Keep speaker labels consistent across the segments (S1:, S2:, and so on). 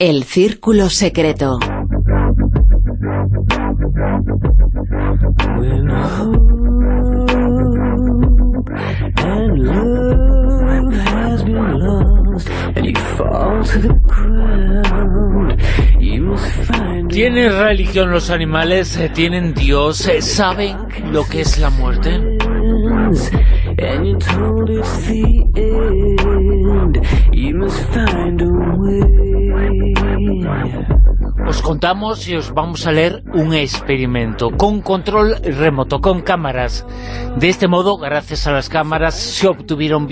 S1: El Círculo Secreto.
S2: ¿Tienen religión los animales? Eh, ¿Tienen Dios? Eh, ¿Saben lo que es la muerte? Os contamos y os vamos a leer un experimento con control remoto, con cámaras. De este modo, gracias a las cámaras, se obtuvieron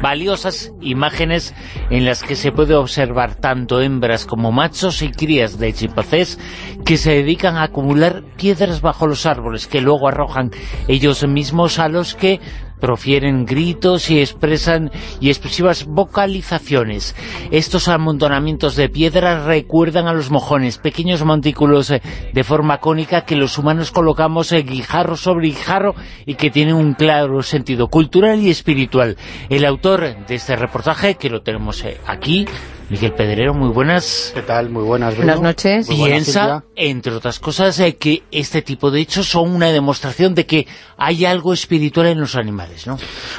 S2: valiosas imágenes en las que se puede observar tanto hembras como machos y crías de chimpancés que se dedican a acumular piedras bajo los árboles que luego arrojan ellos mismos a los que profieren gritos y expresan y expresivas vocalizaciones. Estos amontonamientos de piedra recuerdan a los mojones, pequeños montículos eh, de forma cónica que los humanos colocamos en guijarro sobre guijarro y que tienen un claro sentido cultural y espiritual. El autor de este reportaje, que lo tenemos eh, aquí, Miguel Pedrero, muy buenas.
S3: ¿Qué tal? Muy buenas,
S4: Buenas noches.
S2: Piensa, entre otras cosas, eh, que este tipo de hechos son una demostración de que hay algo espiritual en los animales, ¿no?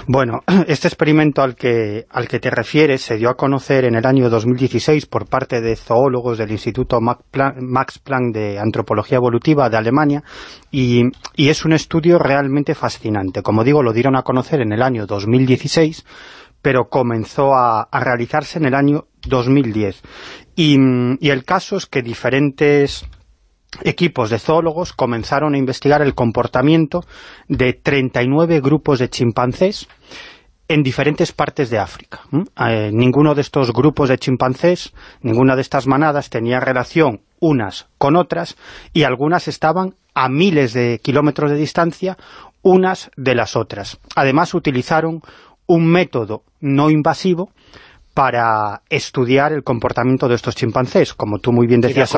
S3: Bueno, este experimento al que, al que te refieres se dio a conocer en el año 2016 por parte de zoólogos del Instituto Max Planck de Antropología Evolutiva de Alemania y, y es un estudio realmente fascinante. Como digo, lo dieron a conocer en el año 2016 pero comenzó a, realizarse en el año 2010. Y, y el caso es que diferentes equipos de zoólogos comenzaron a investigar el comportamiento de 39 grupos de chimpancés en diferentes partes de África. Eh, ninguno de estos grupos de chimpancés, ninguna de estas manadas tenía relación unas con otras y algunas estaban a miles de kilómetros de distancia unas de las otras. Además utilizaron un método no invasivo para estudiar el comportamiento de estos chimpancés, como tú muy bien decías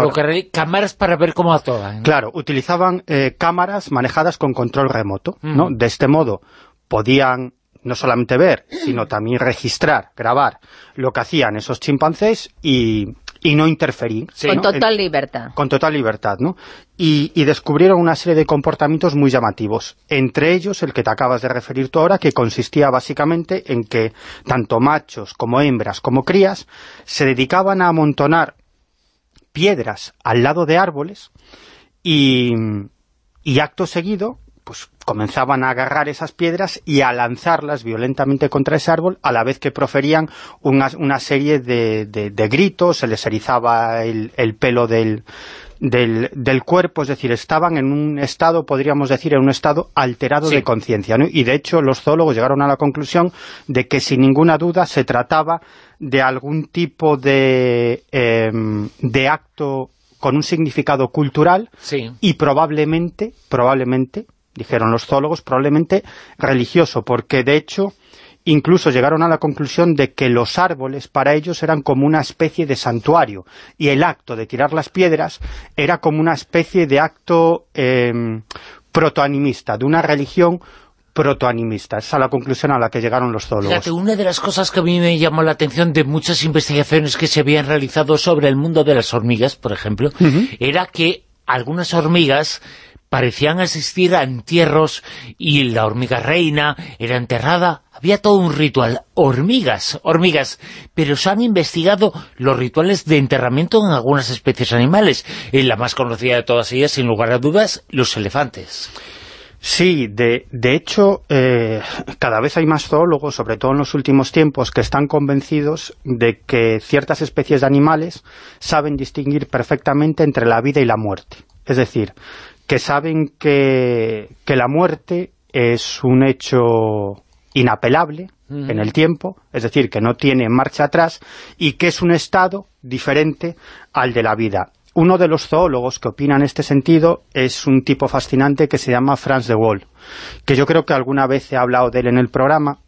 S2: cámaras para ver cómo actúan.
S3: ¿eh? Claro, utilizaban eh, cámaras manejadas con control remoto, ¿no? De este modo podían no solamente ver, sino también registrar, grabar lo que hacían esos chimpancés y y no interferir.
S4: Con total libertad.
S3: Con total libertad, ¿no? Y, descubrieron una serie de comportamientos muy llamativos. Entre ellos, el que te acabas de referir tú ahora, que consistía básicamente en que tanto machos como hembras como crías se dedicaban a amontonar piedras al lado de árboles y, y acto seguido pues comenzaban a agarrar esas piedras y a lanzarlas violentamente contra ese árbol, a la vez que proferían una, serie de, gritos, se les erizaba el, pelo del, del, cuerpo, es decir, estaban en un estado, podríamos decir, en un estado alterado de conciencia, Y de hecho los zoólogos llegaron a la conclusión de que sin ninguna duda se trataba de algún tipo de, em, de acto con un significado cultural y probablemente, probablemente dijeron los zoólogos, probablemente religioso, porque de hecho incluso llegaron a la conclusión de que los árboles para ellos eran como una especie de santuario, y el acto de tirar las piedras era como una especie de acto em, protoanimista, de una religión protoanimista. Esa es la conclusión a la que llegaron los zoólogos.
S2: una de las cosas que a mí me llamó la atención de muchas investigaciones que se habían realizado sobre el mundo de las hormigas, por ejemplo, era que algunas hormigas parecían asistir a entierros y la hormiga reina era enterrada. Había todo un ritual. Hormigas, hormigas. Pero se han investigado los rituales de enterramiento en algunas especies animales. Y la más conocida de todas ellas, sin lugar a dudas, los elefantes.
S3: Sí, de, de hecho, eh, cada vez hay más zoólogos, sobre todo en los últimos tiempos, que están convencidos de que ciertas especies de animales saben distinguir perfectamente entre la vida y la muerte. Es decir, que saben que, la muerte es un hecho inapelable en el tiempo, es decir, que no tiene marcha atrás y que es un estado diferente al de la vida. Uno de los zoólogos que opina en este sentido es un tipo fascinante que se llama Franz de Waal, que yo creo que alguna vez he hablado de él en el programa,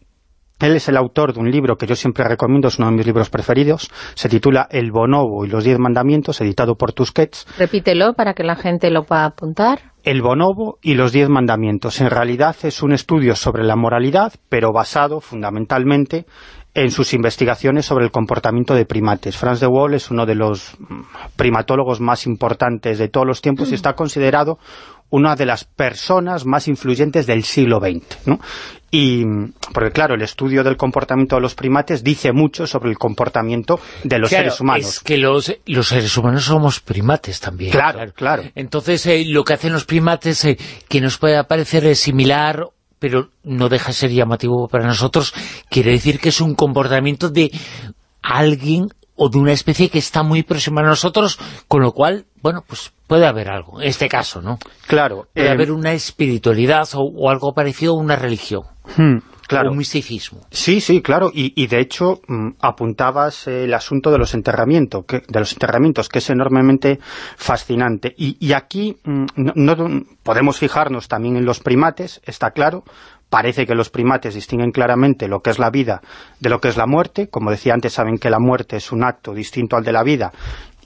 S3: él es el autor de un libro que yo siempre recomiendo, es uno de mis libros preferidos, se titula El Bonobo y los Diez Mandamientos, editado por Tusquets.
S4: Repítelo para que la gente lo pueda apuntar.
S3: El Bonobo y los Diez Mandamientos. En realidad es un estudio sobre la moralidad, pero basado fundamentalmente en sus investigaciones sobre el comportamiento de primates. Franz de Waal es uno de los primatólogos más importantes de todos los tiempos y está considerado una de las personas más influyentes del siglo XX, ¿no? Y, porque claro, el estudio del comportamiento de los primates dice mucho sobre el comportamiento de los seres humanos.
S2: es que los, los seres humanos somos primates también.
S3: Claro, claro.
S2: Entonces, eh, lo que hacen los primates, eh, que nos puede parecer similar pero no deja de ser llamativo para nosotros, quiere decir que es un comportamiento de alguien o de una especie que está muy próxima a nosotros, con lo cual, bueno, pues puede haber algo, en este caso, ¿no?
S3: Claro.
S2: Puede eh, haber una espiritualidad o, algo parecido a una religión.
S3: Hmm, claro.
S2: un misticismo.
S3: Sí, sí, claro, y, de hecho mm, apuntabas el asunto de los enterramientos, que, de los enterramientos, que es enormemente fascinante. Y, aquí mm, no, podemos fijarnos también en los primates, está claro, parece que los primates distinguen claramente lo que es la vida de lo que es la muerte, como decía antes, saben que la muerte es un acto distinto al de la vida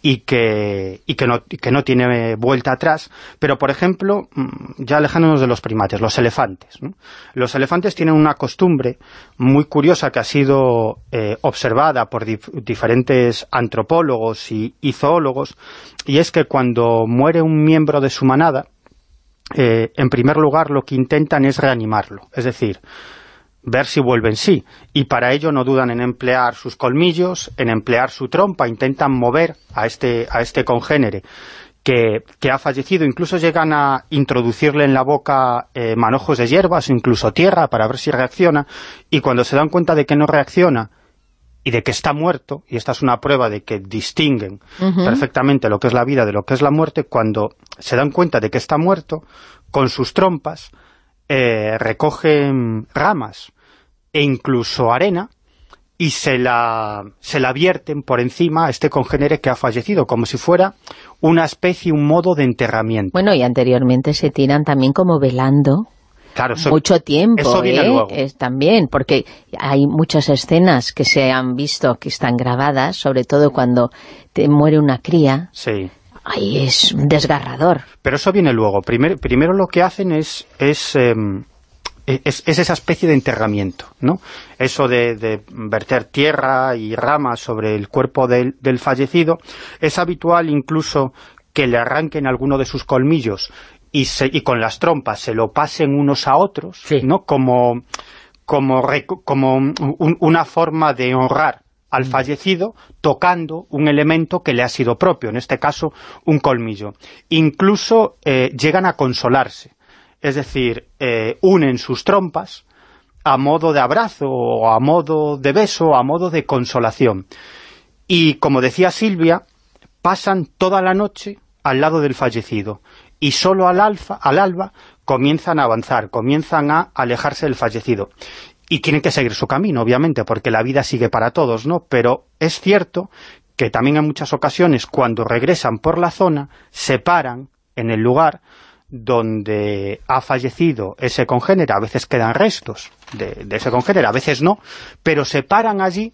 S3: y que, y que, no, que no tiene vuelta atrás, pero por ejemplo, mm, ya alejándonos de los primates, los elefantes. Los elefantes tienen una costumbre muy curiosa que ha sido eh, observada por diferentes antropólogos y, zoólogos, y es que cuando muere un miembro de su manada, eh, en primer lugar lo que intentan es reanimarlo, es decir, ver si vuelven sí. Y para ello no dudan en emplear sus colmillos, en emplear su trompa, intentan mover a este, a este congénere que, ha fallecido. Incluso llegan a introducirle en la boca eh, manojos de hierbas, incluso tierra, para ver si reacciona. Y cuando se dan cuenta de que no reacciona y de que está muerto, y esta es una prueba de que distinguen perfectamente lo que es la vida de lo que es la muerte, cuando se dan cuenta de que está muerto, con sus trompas eh, recogen ramas e incluso arena y se la, se la vierten por encima a este congénere que ha fallecido, como si fuera una especie, un modo de enterramiento.
S4: Bueno, y anteriormente se tiran también como velando mucho tiempo, ¿eh? Es también, porque hay muchas escenas que se han visto, que están grabadas, sobre todo cuando te muere una cría.
S3: Sí.
S4: Ahí es desgarrador.
S3: Pero eso viene luego. Primero, primero lo que hacen es, es em, es, esa especie de enterramiento, ¿no? Eso de, verter tierra y ramas sobre el cuerpo del, fallecido. Es habitual incluso que le arranquen alguno de sus colmillos y, y con las trompas se lo pasen unos a otros, ¿no? Como, como, como una forma de honrar al mm. fallecido tocando un elemento que le ha sido propio, en este caso un colmillo. Incluso eh, llegan a consolarse es decir, eh, unen sus trompas a modo de abrazo, o a modo de beso, a modo de consolación. Y, como decía Silvia, pasan toda la noche al lado del fallecido, y solo al, al alba comienzan a avanzar, comienzan a alejarse del fallecido. Y tienen que seguir su camino, obviamente, porque la vida sigue para todos, ¿no? Pero es cierto que también en muchas ocasiones, cuando regresan por la zona, se paran en el lugar donde ha fallecido ese congénere, a veces quedan restos de, ese congénere, a veces no, pero se paran allí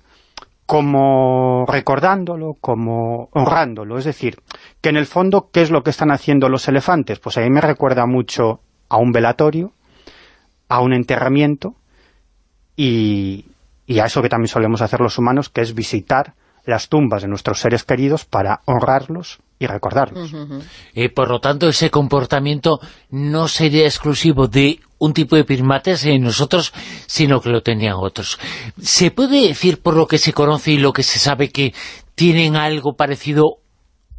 S3: como recordándolo, como honrándolo. Es decir, que en el fondo, ¿qué es lo que están haciendo los elefantes? Pues a mí me recuerda mucho a un velatorio, a un enterramiento y, y a eso que también solemos hacer los humanos, que es visitar las tumbas de nuestros seres queridos para honrarlos y recordarlos.
S2: y por lo tanto, ese comportamiento no sería exclusivo de un tipo de primates en nosotros, sino que lo tenían otros. ¿Se puede decir por lo que se conoce y lo que se sabe que tienen algo parecido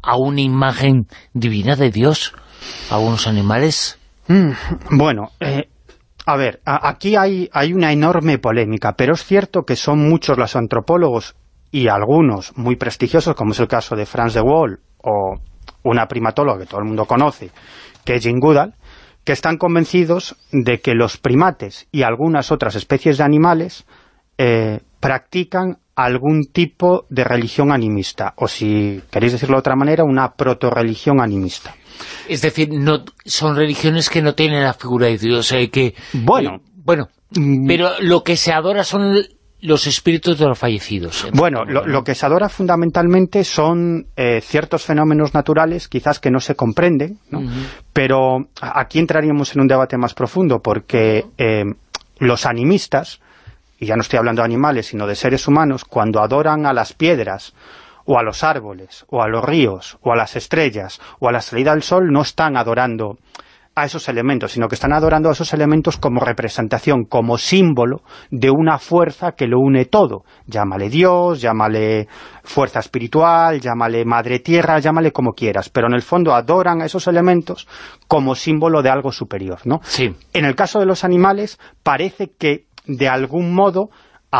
S2: a una imagen divina de Dios, a unos animales?
S3: Mm, bueno, eh, a ver, aquí hay, una enorme polémica, pero es cierto que son muchos los antropólogos y algunos muy prestigiosos, como es el caso de Franz de Waal o una primatóloga que todo el mundo conoce, que es Jane Goodall, que están convencidos de que los primates y algunas otras especies de animales eh, practican algún tipo de religión animista, o si queréis decirlo de otra manera, una proto-religión animista.
S2: Es decir, no son religiones que no tienen la figura de Dios, eh, que...
S3: Bueno,
S2: eh, bueno, mm. pero lo que se adora son los espíritus de los fallecidos.
S3: Bueno, lo, que se adora fundamentalmente son eh, ciertos fenómenos naturales, quizás que no se comprenden, pero aquí entraríamos en un debate más profundo, porque eh, los animistas y ya no estoy hablando de animales, sino de seres humanos, cuando adoran a las piedras, o a los árboles, o a los ríos, o a las estrellas, o a la salida del sol, no están adorando a esos elementos, sino que están adorando a esos elementos como representación, como símbolo de una fuerza que lo une todo. Llámale Dios, llámale fuerza espiritual, llámale Madre Tierra, llámale como quieras, pero en el fondo adoran a esos elementos como símbolo de algo superior, ¿no?
S2: Sí.
S3: En el caso de los animales, parece que de algún modo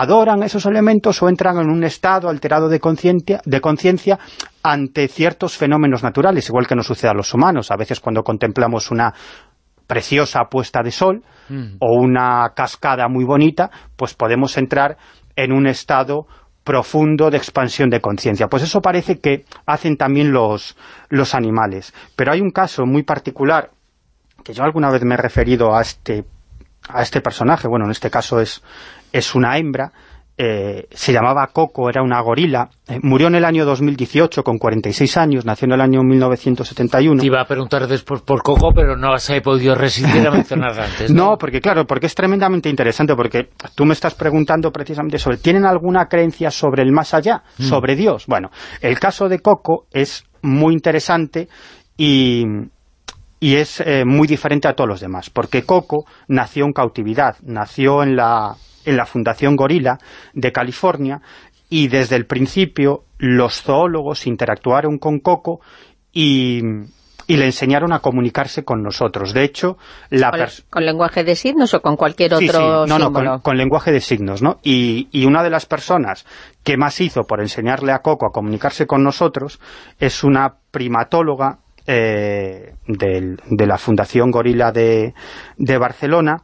S3: adoran esos elementos o entran en un estado alterado de conciencia ante ciertos fenómenos naturales, igual que nos sucede a los humanos. A veces cuando contemplamos una preciosa puesta de sol mm. o una cascada muy bonita, pues podemos entrar en un estado profundo de expansión de conciencia. Pues eso parece que hacen también los, los animales. Pero hay un caso muy particular, que yo alguna vez me he referido a este, a este personaje, bueno, en este caso es, es una hembra, eh, se llamaba Coco, era una gorila, eh, murió en el año 2018 con 46 años, nació en el año 1971.
S2: Te iba a preguntar después por Coco, pero no se he podido resistir a mencionarla antes.
S3: ¿no? porque claro, porque es tremendamente interesante, porque tú me estás preguntando precisamente sobre, ¿tienen alguna creencia sobre el más allá, mm. sobre Dios? Bueno, el caso de Coco es muy interesante y, y es eh, muy diferente a todos los demás, porque Coco nació en cautividad, nació en la en la Fundación Gorila de California y desde el principio los zoólogos interactuaron con Coco y, le enseñaron a comunicarse con nosotros. De hecho, la
S4: ¿Con, lenguaje de signos o con cualquier otro
S3: No, no, con, lenguaje de signos, ¿no? Y, y, una de las personas que más hizo por enseñarle a Coco a comunicarse con nosotros es una primatóloga eh, de la Fundación Gorila de, de Barcelona,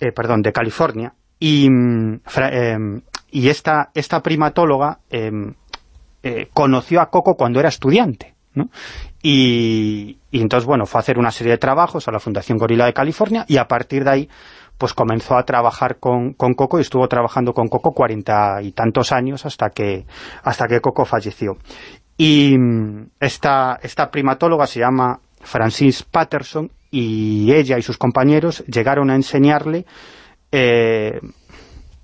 S3: eh, perdón, de California, y, em, y esta, esta primatóloga em, eh, conoció a Coco cuando era estudiante, ¿no? Y, entonces, bueno, fue a hacer una serie de trabajos a la Fundación Gorila de California y a partir de ahí pues comenzó a trabajar con, con, Coco y estuvo trabajando con Coco cuarenta y tantos años hasta que, hasta que Coco falleció. Y esta, esta primatóloga se llama Francis Patterson y ella y sus compañeros llegaron a enseñarle eh,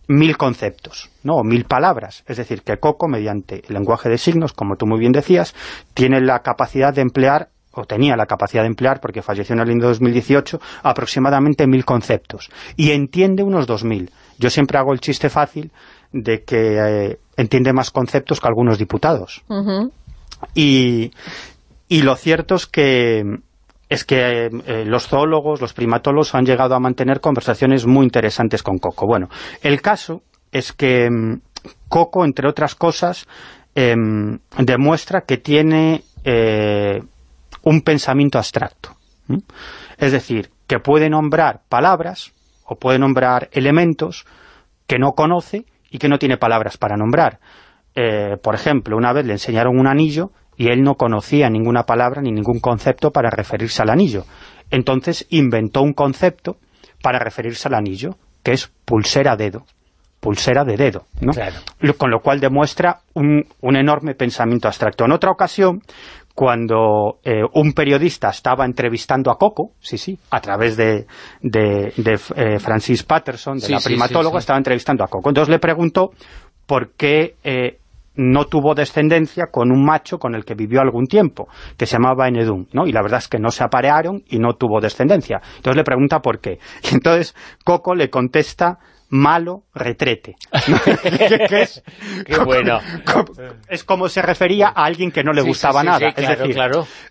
S3: mil conceptos, ¿no? o mil palabras. Es decir, que Coco, mediante el lenguaje de signos, como tú muy bien decías, tiene la capacidad de emplear o tenía la capacidad de emplear, porque falleció en el año 2018, aproximadamente mil conceptos. Y entiende unos dos mil. Yo siempre hago el chiste fácil de que eh, entiende más conceptos que algunos diputados. Y, lo cierto es que es que eh, los zoólogos, los primatólogos han llegado a mantener conversaciones muy interesantes con Coco. Bueno, el caso es que mm, Coco, entre otras cosas, em, demuestra que tiene eh, un pensamiento abstracto. Es decir, que puede nombrar palabras o puede nombrar elementos que no conoce y que no tiene palabras para nombrar. Eh, por ejemplo, una vez le enseñaron un anillo y él no conocía ninguna palabra ni ningún concepto para referirse al anillo. Entonces inventó un concepto para referirse al anillo, que es pulsera dedo pulsera de dedo, ¿no? Con lo cual demuestra un, enorme pensamiento abstracto. En otra ocasión, cuando eh, un periodista estaba entrevistando a Coco, sí, sí, a través de, de, eh, Francis Patterson, de la primatóloga, estaba entrevistando a Coco. Entonces le preguntó por qué eh, no tuvo descendencia con un macho con el que vivió algún tiempo, que se llamaba Enedum, ¿no? Y la verdad es que no se aparearon y no tuvo descendencia. Entonces le pregunta por qué. Y entonces Coco le contesta malo retrete.
S2: es, Qué bueno.
S3: es como se refería a alguien que no le gustaba nada. es decir,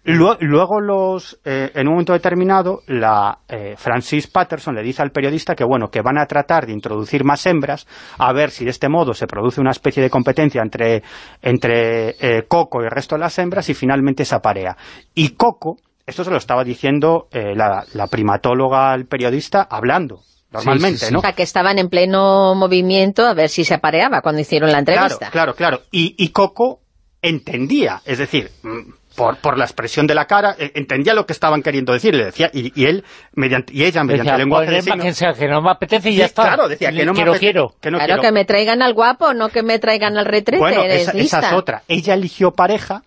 S3: luego los, eh, en un momento determinado, la eh, Francis Patterson le dice al periodista que bueno, que van a tratar de introducir más hembras, a ver si de este modo se produce una especie de competencia entre, entre eh, Coco y el resto de las hembras y finalmente se aparea. Y Coco, esto se lo estaba diciendo la, la primatóloga al periodista hablando, normalmente, ¿no?
S4: O sea, que estaban en pleno movimiento a ver si se apareaba cuando hicieron la entrevista.
S3: Claro, claro, claro. Y, Coco entendía, es decir, mm, por, por la expresión de la cara, eh, entendía lo que estaban queriendo decir, le decía, y, él, mediante, y ella, mediante el lenguaje de signos...
S2: Que, que no me apetece y ya está.
S3: Claro, decía, que no me apetece,
S2: quiero.
S3: Que no
S4: claro, que me traigan al guapo, no que me traigan al retrete.
S3: Bueno, esa, esa, es otra. Ella eligió pareja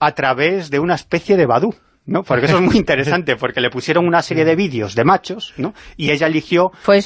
S3: a través de una especie de badú. ¿No? Porque eso es muy interesante, porque le pusieron una serie de vídeos de machos, ¿no? Y ella eligió...
S4: Fue eh,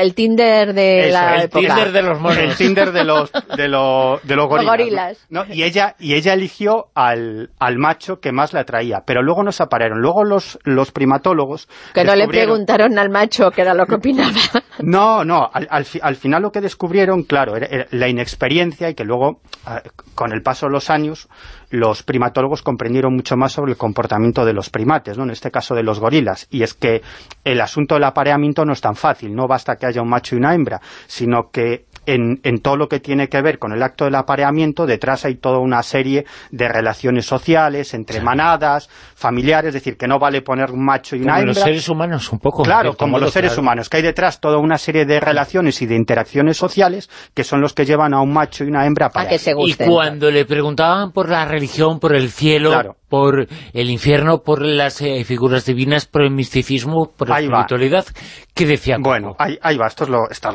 S4: el Tinder de la
S2: el Tinder de los monos.
S3: El Tinder de los, de los, de los gorilas. ¿no? Y, ella, y ella eligió al, al macho que más le atraía, pero luego no se aparearon. Luego los, los primatólogos...
S4: Que no le preguntaron al macho qué era lo que opinaba.
S3: No, no, al, al, final lo que descubrieron, claro, era, la inexperiencia y que luego, ah, con el paso de los años, los primatólogos comprendieron mucho más sobre el comportamiento de los primates, ¿no? en este caso de los gorilas, y es que el asunto del apareamiento no es tan fácil, no basta que haya un macho y una hembra, sino que en, todo lo que tiene que ver con el acto del apareamiento, detrás hay toda una serie de relaciones sociales, entre manadas, familiares, es decir, que no vale poner un macho y una hembra.
S2: Como los seres humanos, un poco.
S3: Claro, como los seres humanos, que hay detrás toda una serie de relaciones y de interacciones sociales que son los que llevan a un macho y una hembra para...
S4: que se
S2: Y cuando le preguntaban por la religión, por el cielo, por el infierno, por las eh, figuras divinas, por el misticismo, por la espiritualidad, ¿qué decía
S3: Bueno, ahí, va, esto es, lo, esto,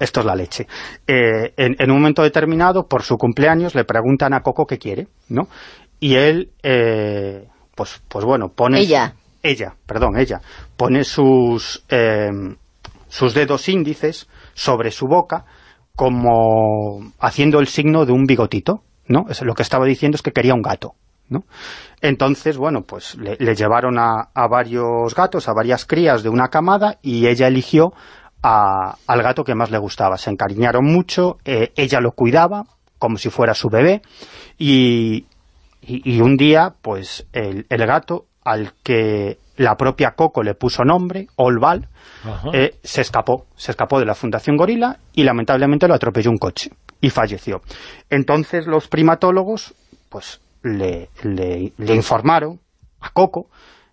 S3: esto es la leche. Eh, en, un momento determinado, por su cumpleaños, le preguntan a Coco qué quiere, ¿no? Y él, eh, pues, pues bueno, pone...
S4: Ella.
S3: Ella, perdón, ella. Pone sus, sus dedos índices sobre su boca como haciendo el signo de un bigotito, ¿no? lo que estaba diciendo es que quería un gato, ¿no? Entonces, bueno, pues le, llevaron a, varios gatos, a varias crías de una camada y ella eligió al gato que más le gustaba. Se encariñaron mucho, eh, ella lo cuidaba como si fuera su bebé y, un día, pues el, gato al que la propia Coco le puso nombre, Olval, eh, se escapó, se escapó de la Fundación Gorila y lamentablemente lo atropelló un coche y falleció. Entonces los primatólogos pues le, informaron a Coco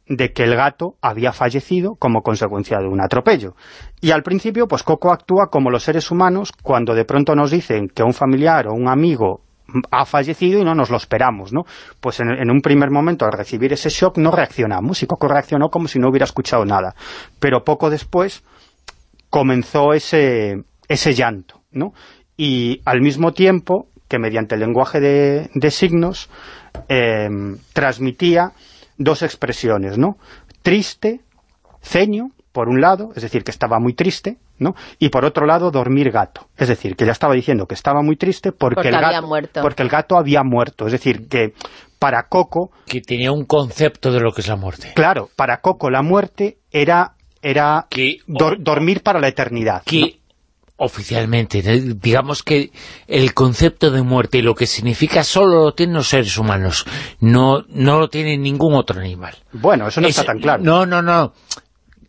S3: de que el gato había fallecido como consecuencia de un atropello. Y al principio, pues Coco actúa como los seres humanos cuando de pronto nos dicen que un familiar o un amigo ha fallecido y no nos lo esperamos, ¿no? Pues en, un primer momento, al recibir ese shock, no reaccionamos, y Coco reaccionó como si no hubiera escuchado nada. Pero poco después comenzó ese, ese llanto, ¿no? Y al mismo tiempo que mediante el lenguaje de, signos eh, transmitía dos expresiones, ¿no? Triste, ceño, por un lado, es decir, que estaba muy triste, ¿no? Y por otro lado, dormir gato. Es decir, que ya estaba diciendo que estaba muy triste porque, el, gato, porque el gato había muerto. Es decir, que para Coco...
S2: Que tenía un concepto de lo que es la muerte.
S3: Claro, para Coco la muerte era era dormir para la eternidad
S2: oficialmente, digamos que el concepto de muerte y lo que significa solo lo tienen los seres humanos, no, no lo tiene ningún otro animal.
S3: Bueno, eso no está tan claro.
S2: No, no, no.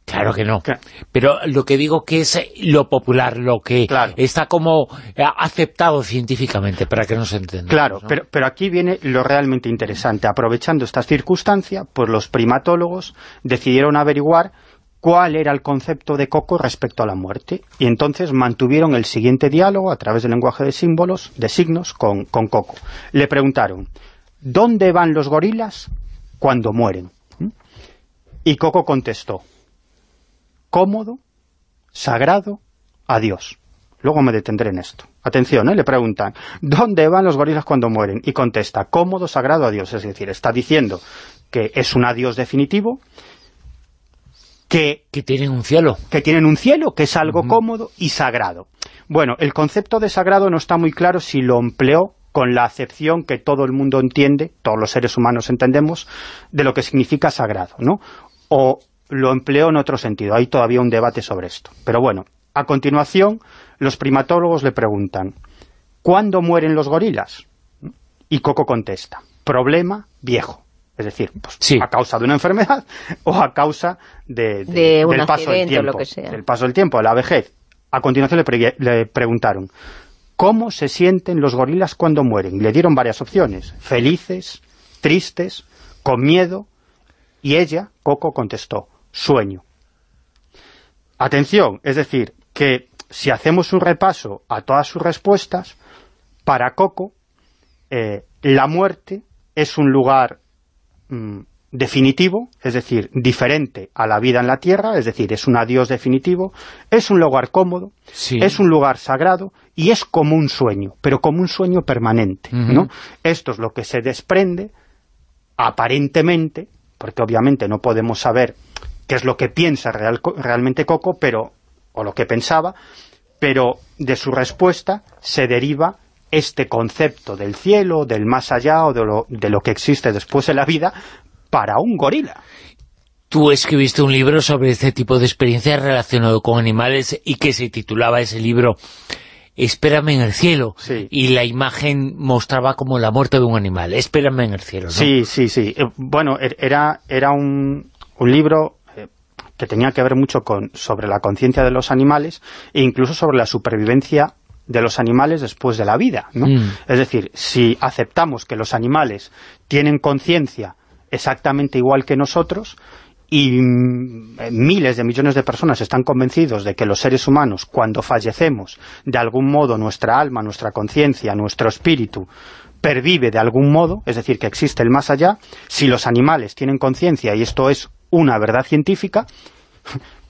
S2: Claro que no. Pero lo que digo que es lo popular, lo que está como aceptado científicamente, para que no se entienda.
S3: Claro, pero, pero aquí viene lo realmente interesante. Aprovechando esta circunstancia, pues los primatólogos decidieron averiguar cuál era el concepto de Coco respecto a la muerte. Y entonces mantuvieron el siguiente diálogo a través del lenguaje de símbolos, de signos, con, con Coco. Le preguntaron, ¿dónde van los gorilas cuando mueren? ¿Mm? Y Coco contestó, cómodo, sagrado, adiós. Luego me detendré en esto. Atención, ¿eh? le preguntan, ¿dónde van los gorilas cuando mueren? Y contesta, cómodo, sagrado, adiós. Es decir, está diciendo que es un adiós definitivo que,
S2: tienen un cielo.
S3: Que tienen un cielo, que es algo cómodo y sagrado. Bueno, el concepto de sagrado no está muy claro si lo empleó con la acepción que todo el mundo entiende, todos los seres humanos entendemos, de lo que significa sagrado, ¿no? O lo empleó en otro sentido. Hay todavía un debate sobre esto. Pero bueno, a continuación, los primatólogos le preguntan, ¿cuándo mueren los gorilas? Y Coco contesta, problema viejo. Es decir, pues, a causa de una enfermedad o a causa de, del paso del tiempo. El paso del tiempo, la vejez. A continuación le, preguntaron, ¿cómo se sienten los gorilas cuando mueren? Y le dieron varias opciones, felices, tristes, con miedo, y ella, Coco, contestó, sueño. Atención, es decir, que si hacemos un repaso a todas sus respuestas, para Coco, eh, la muerte es un lugar Mm, definitivo, es decir, diferente a la vida en la tierra, es decir, es un adiós definitivo, es un lugar cómodo, es un lugar sagrado y es como un sueño, pero como un sueño permanente, ¿no? Esto es lo que se desprende, aparentemente, porque obviamente no podemos saber qué es lo que piensa realmente Coco, pero o lo que pensaba, pero de su respuesta se deriva este concepto del cielo, del más allá o de lo, de lo que existe después de la vida para un gorila.
S2: Tú escribiste un libro sobre este tipo de experiencias relacionado con animales y que se titulaba ese libro Espérame en el cielo. Y la imagen mostraba como la muerte de un animal. Espérame en el cielo, ¿no?
S3: Sí, sí, sí. Eh, bueno, er, era, era un, un libro eh, que tenía que ver mucho con sobre la conciencia de los animales e incluso sobre la supervivencia de los animales después de la vida, ¿no? Mm. Es decir, si aceptamos que los animales tienen conciencia exactamente igual que nosotros, y mm, miles de millones de personas están convencidos de que los seres humanos, cuando fallecemos, de algún modo nuestra alma, nuestra conciencia, nuestro espíritu, pervive de algún modo, es decir, que existe el más allá, si los animales tienen conciencia, y esto es una verdad científica,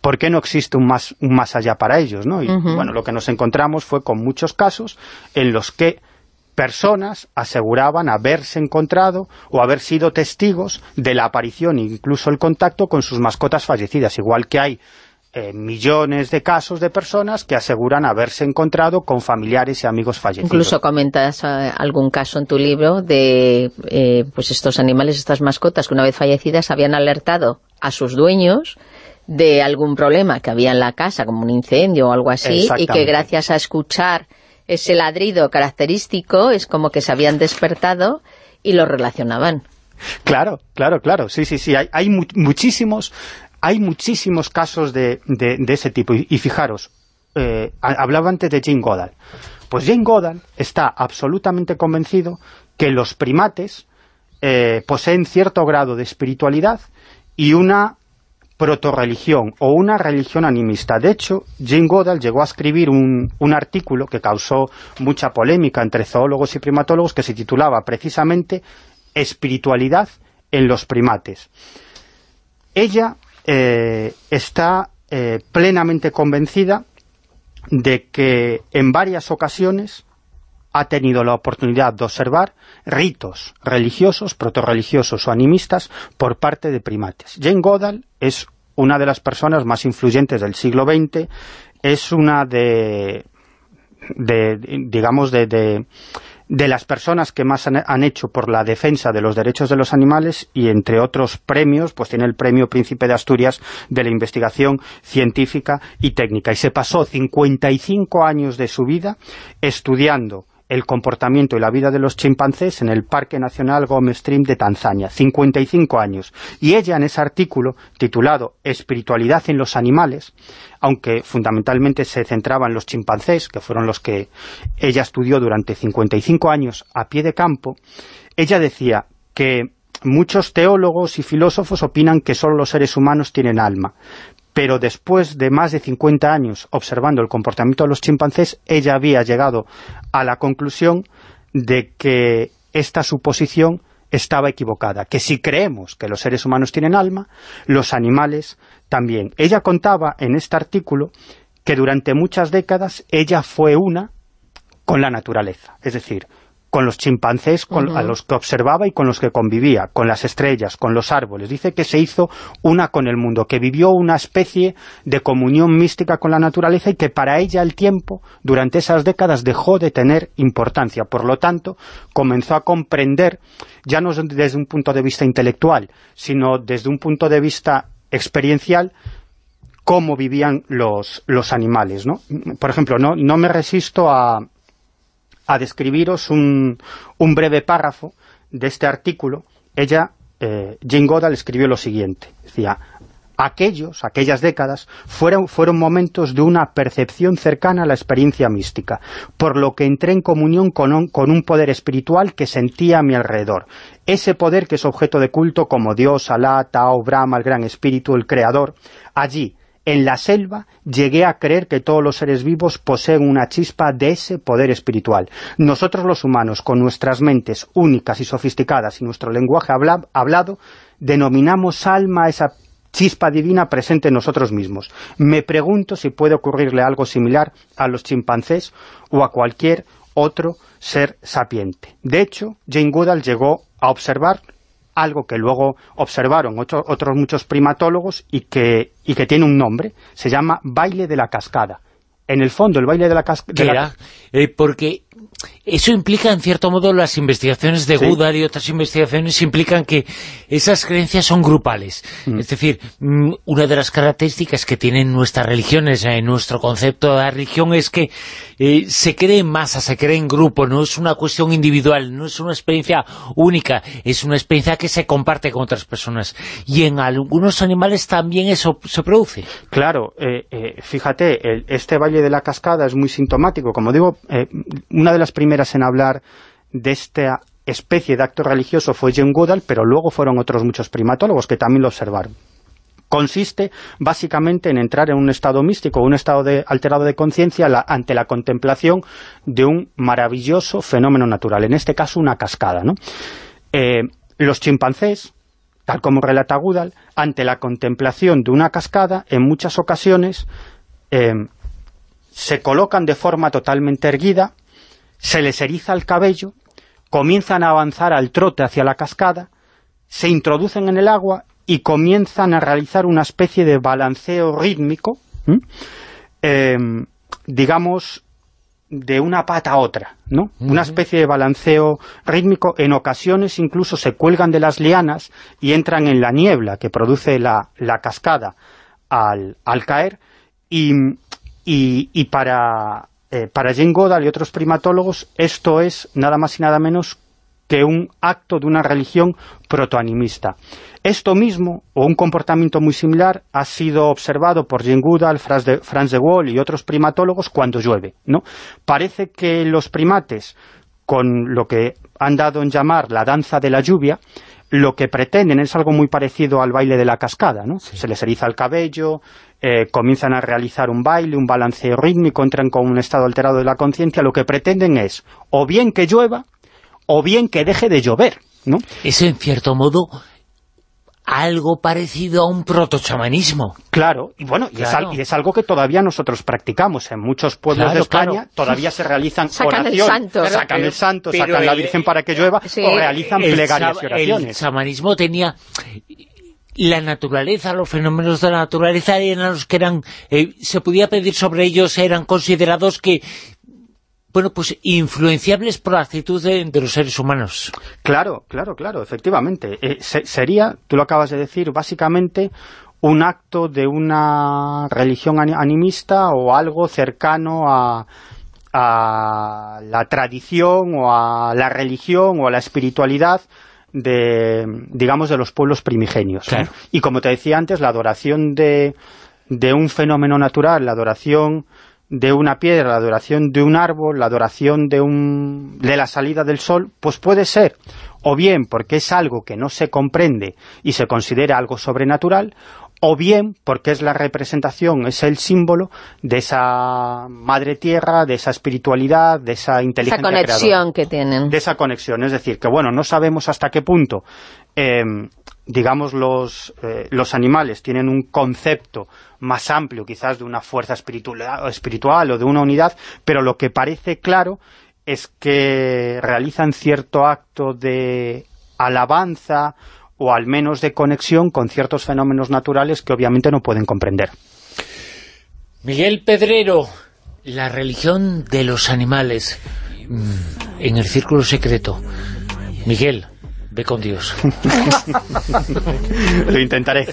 S3: ¿por qué no existe un más, un más allá para ellos? ¿no? Y bueno, lo que nos encontramos fue con muchos casos en los que personas aseguraban haberse encontrado o haber sido testigos de la aparición incluso el contacto con sus mascotas fallecidas, igual que hay eh, millones de casos de personas que aseguran haberse encontrado con familiares y amigos fallecidos.
S4: Incluso comentas eh, algún caso en tu libro de eh, pues estos animales, estas mascotas que una vez fallecidas habían alertado a sus dueños de algún problema que había en la casa, como un incendio o algo así, y que gracias a escuchar ese ladrido característico es como que se habían despertado y lo relacionaban.
S3: Claro, claro, claro, sí, sí, sí, hay, muchísimos hay muchísimos casos de, ese tipo, y, fijaros, eh, hablaba antes de Jane Goddard, pues Jane Goddard está absolutamente convencido que los primates eh, poseen cierto grado de espiritualidad y una protorreligión o una religión animista. De hecho, Jane Goddard llegó a escribir un, un, artículo que causó mucha polémica entre zoólogos y primatólogos que se titulaba precisamente Espiritualidad en los primates. Ella eh, está eh, plenamente convencida de que en varias ocasiones ha tenido la oportunidad de observar ritos religiosos, protorreligiosos o animistas por parte de primates. Jane Goddard es una de las personas más influyentes del siglo XX, es una de, de digamos, de, de, las personas que más han, hecho por la defensa de los derechos de los animales y entre otros premios, pues tiene el premio Príncipe de Asturias de la investigación científica y técnica. Y se pasó 55 años de su vida estudiando el comportamiento y la vida de los chimpancés en el Parque Nacional Gome Stream de Tanzania, 55 años. Y ella en ese artículo, titulado Espiritualidad en los animales, aunque fundamentalmente se centraba en los chimpancés, que fueron los que ella estudió durante 55 años a pie de campo, ella decía que muchos teólogos y filósofos opinan que solo los seres humanos tienen alma, pero después de más de 50 años observando el comportamiento de los chimpancés, ella había llegado a la conclusión de que esta suposición estaba equivocada, que si creemos que los seres humanos tienen alma, los animales también. Ella contaba en este artículo que durante muchas décadas ella fue una con la naturaleza, es decir, con los chimpancés a los que observaba y con los que convivía, con las estrellas, con los árboles. Dice que se hizo una con el mundo, que vivió una especie de comunión mística con la naturaleza y que para ella el tiempo, durante esas décadas, dejó de tener importancia. Por lo tanto, comenzó a comprender, ya no desde un punto de vista intelectual, sino desde un punto de vista experiencial, cómo vivían los, los animales. ¿no? Por ejemplo, no, no me resisto a a describiros un, un breve párrafo de este artículo, ella, eh, Jane escribió lo siguiente. Decía, aquellos, aquellas décadas, fueron, fueron momentos de una percepción cercana a la experiencia mística, por lo que entré en comunión con un, con un poder espiritual que sentía a mi alrededor. Ese poder que es objeto de culto como Dios, Alá, Tao, Brahma, el Gran Espíritu, el Creador. Allí, en la selva llegué a creer que todos los seres vivos poseen una chispa de ese poder espiritual. Nosotros los humanos, con nuestras mentes únicas y sofisticadas y nuestro lenguaje hablado, denominamos alma a esa chispa divina presente en nosotros mismos. Me pregunto si puede ocurrirle algo similar a los chimpancés o a cualquier otro ser sapiente. De hecho, Jane Goodall llegó a observar algo que luego observaron otros muchos primatólogos y que, y que tiene un nombre, se llama baile de la cascada. En el fondo, el baile de la cascada...
S2: Eh, porque eso implica, en cierto modo, las investigaciones de Goodall y otras investigaciones implican que esas creencias son grupales. Mm. Es decir, mm, una de las características que tienen nuestras religiones, en nuestro concepto de religión, es que eh, se cree en masa, se cree en grupo, no es una cuestión individual, no es una experiencia única, es una experiencia que se comparte con otras personas. Y en algunos animales también eso se produce.
S3: Claro, eh, fíjate, este Valle de la Cascada es muy sintomático. Como digo, una de las primeras en hablar de esta especie de acto religioso fue Jane Goodall, pero luego fueron otros muchos primatólogos que también lo observaron. Consiste básicamente en entrar en un estado místico, un estado de, alterado de conciencia ante la contemplación de un maravilloso fenómeno natural, en este caso una cascada. Eh, los chimpancés, tal como relata Goodall, ante la contemplación de una cascada, en muchas ocasiones eh, se colocan de forma totalmente erguida, se les eriza el cabello, comienzan a avanzar al trote hacia la cascada, se introducen en el agua y comienzan a realizar una especie de balanceo rítmico, em, digamos, de una pata a otra, ¿no? Una especie de balanceo rítmico, en ocasiones incluso se cuelgan de las lianas y entran en la niebla que produce la, cascada al, al caer, y, y, para, eh, para Jane Goddard y otros primatólogos esto es nada más y nada menos que un acto de una religión protoanimista. Esto mismo, o un comportamiento muy similar, ha sido observado por Jane Goodall, Franz de, Franz de Waal y otros primatólogos cuando llueve. ¿no? Parece que los primates, con lo que han dado en llamar la danza de la lluvia, lo que pretenden es algo muy parecido al baile de la cascada, ¿no? Se les eriza el cabello, eh, comienzan a realizar un baile, un balanceo rítmico, entran con un estado alterado de la conciencia, lo que pretenden es o bien que llueva o bien que deje de llover, ¿no?
S2: Eso, en cierto modo, algo parecido a un protochamanismo.
S3: Claro, y bueno, y, es, algo que todavía nosotros practicamos. En muchos pueblos de España todavía se realizan
S4: sacan
S3: oraciones.
S4: El santo.
S3: Sacan el santo, sacan la Virgen para que llueva, o realizan plegarias y oraciones.
S2: El chamanismo tenía la naturaleza, los fenómenos de la naturaleza eran los que eran, eh, se podía pedir sobre ellos, eran considerados que bueno, pues influenciables por la actitud de, los seres humanos.
S3: Claro, claro, claro, efectivamente. Eh, sería, tú lo acabas de decir, básicamente un acto de una religión animista o algo cercano a, a la tradición o a la religión o a la espiritualidad de, digamos, de los pueblos primigenios. Y como te decía antes, la adoración de, de un fenómeno natural, la adoración de una piedra, la adoración de un árbol, la adoración de, un, de la salida del sol, pues puede ser. O bien porque es algo que no se comprende y se considera algo sobrenatural, o bien porque es la representación, es el símbolo de esa madre tierra, de esa espiritualidad, de esa inteligencia
S4: Esa conexión que tienen.
S3: De esa conexión, es decir, que bueno, no sabemos hasta qué punto, em, digamos, los, eh, los animales tienen un concepto más amplio, quizás de una fuerza espiritual, espiritual o de una unidad, pero lo que parece claro es que realizan cierto acto de alabanza o al menos de conexión con ciertos fenómenos naturales que obviamente no pueden comprender.
S2: Miguel Pedrero, la religión de los animales mm, en el círculo secreto. Miguel, ve con Dios.
S3: Lo intentaré.